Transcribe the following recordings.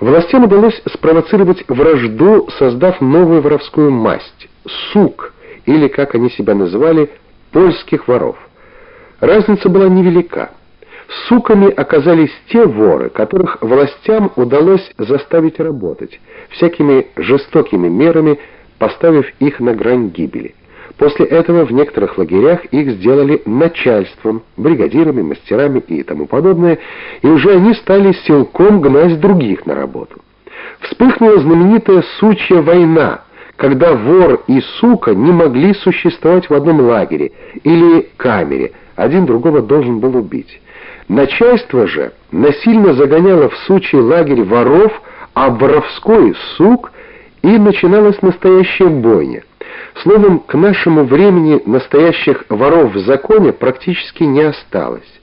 Властям удалось спровоцировать вражду, создав новую воровскую масть — сук, или, как они себя называли, польских воров. Разница была невелика. Суками оказались те воры, которых властям удалось заставить работать, всякими жестокими мерами поставив их на грань гибели. После этого в некоторых лагерях их сделали начальством, бригадирами, мастерами и тому подобное, и уже они стали силком гнать других на работу. Вспыхнула знаменитая «сучья война», когда вор и сука не могли существовать в одном лагере или камере, один другого должен был убить. Начальство же насильно загоняло в сучий лагерь воров, а воровской сук и начиналась настоящая бойня. Словом, к нашему времени настоящих воров в законе практически не осталось.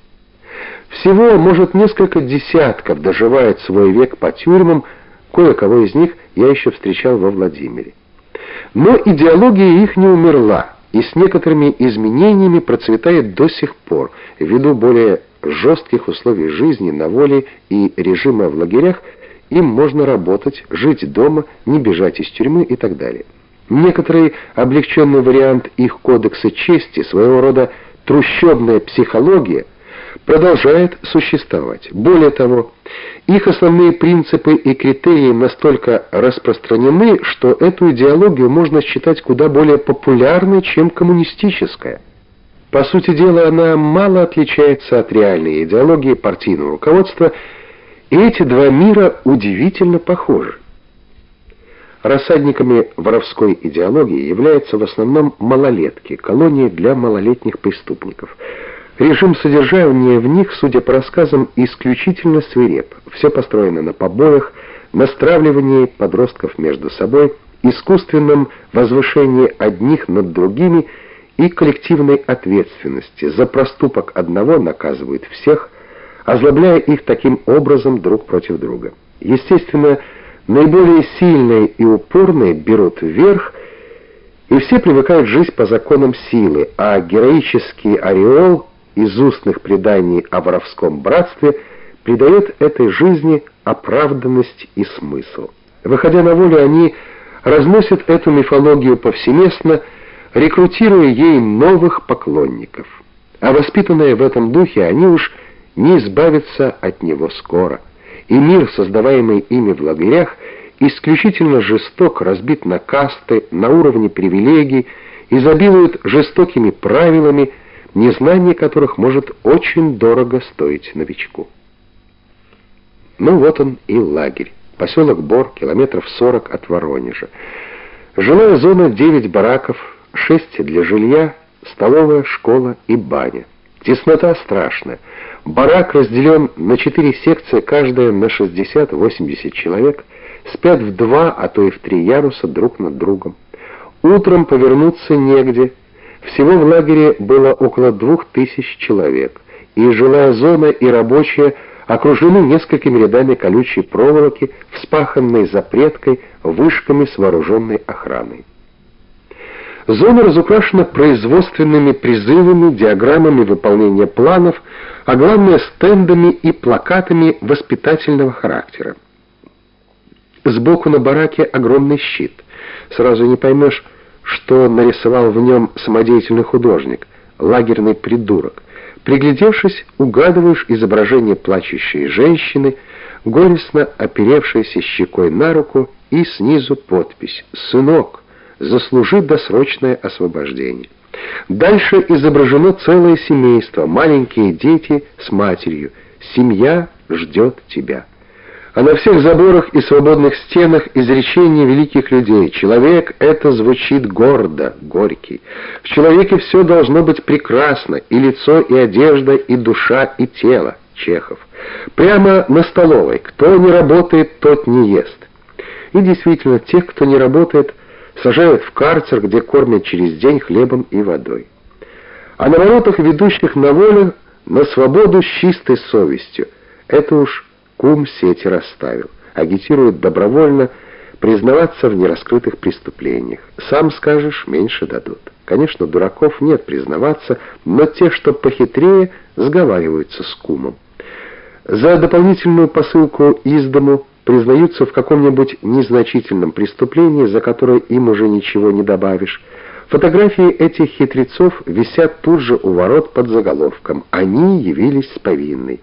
Всего, может, несколько десятков доживает свой век по тюрьмам, кое-кого из них я еще встречал во Владимире. Но идеология их не умерла, и с некоторыми изменениями процветает до сих пор, ввиду более жестких условий жизни на воле и режима в лагерях, им можно работать, жить дома, не бежать из тюрьмы и так далее. Некоторый облегченный вариант их кодекса чести, своего рода трущобная психология, продолжает существовать. Более того, их основные принципы и критерии настолько распространены, что эту идеологию можно считать куда более популярной, чем коммунистическая. По сути дела, она мало отличается от реальной идеологии партийного руководства, и эти два мира удивительно похожи. Рассадниками воровской идеологии являются в основном малолетки, колонии для малолетних преступников. Режим содержания в них, судя по рассказам, исключительно свиреп. Все построено на побоях, настравливании подростков между собой, искусственном возвышении одних над другими и коллективной ответственности. За проступок одного наказывают всех, озлобляя их таким образом друг против друга. Естественно, наиболее сильные и упорные берут вверх, и все привыкают жить по законам силы, а героический ореол из устных преданий о воровском братстве придает этой жизни оправданность и смысл. Выходя на волю, они разносят эту мифологию повсеместно, рекрутируя ей новых поклонников. А воспитанные в этом духе, они уж не избавиться от него скоро. И мир, создаваемый ими в лагерях, исключительно жесток, разбит на касты, на уровне привилегий, изобилует жестокими правилами, незнание которых может очень дорого стоить новичку. Ну вот он и лагерь. Поселок Бор, километров 40 от Воронежа. Жилая зона 9 бараков, 6 для жилья, столовая, школа и баня. Теснота страшная. Барак разделен на четыре секции, каждая на 60-80 человек, спят в два, а то и в три яруса друг над другом. Утром повернуться негде. Всего в лагере было около двух тысяч человек, и жилая зона, и рабочая окружены несколькими рядами колючей проволоки, вспаханной запреткой, вышками с вооруженной охраной. Зона разукрашена производственными призывами, диаграммами выполнения планов, а главное стендами и плакатами воспитательного характера. Сбоку на бараке огромный щит. Сразу не поймешь, что нарисовал в нем самодеятельный художник, лагерный придурок. Приглядевшись, угадываешь изображение плачущей женщины, горестно оперевшейся щекой на руку и снизу подпись «Сынок» заслужит досрочное освобождение. Дальше изображено целое семейство, маленькие дети с матерью. Семья ждет тебя. А на всех заборах и свободных стенах изречения великих людей. Человек — это звучит гордо, горький. В человеке все должно быть прекрасно, и лицо, и одежда, и душа, и тело. Чехов. Прямо на столовой. Кто не работает, тот не ест. И действительно, тех, кто не работает — сажают в карцер, где кормят через день хлебом и водой. А на воротах, ведущих на волю, на свободу с чистой совестью. Это уж кум сети расставил. Агитирует добровольно признаваться в нераскрытых преступлениях. Сам скажешь, меньше дадут. Конечно, дураков нет признаваться, но те, что похитрее, сговариваются с кумом. За дополнительную посылку из дому признаются в каком-нибудь незначительном преступлении, за которое им уже ничего не добавишь. Фотографии этих хитрецов висят тут же у ворот под заголовком «Они явились с повинной».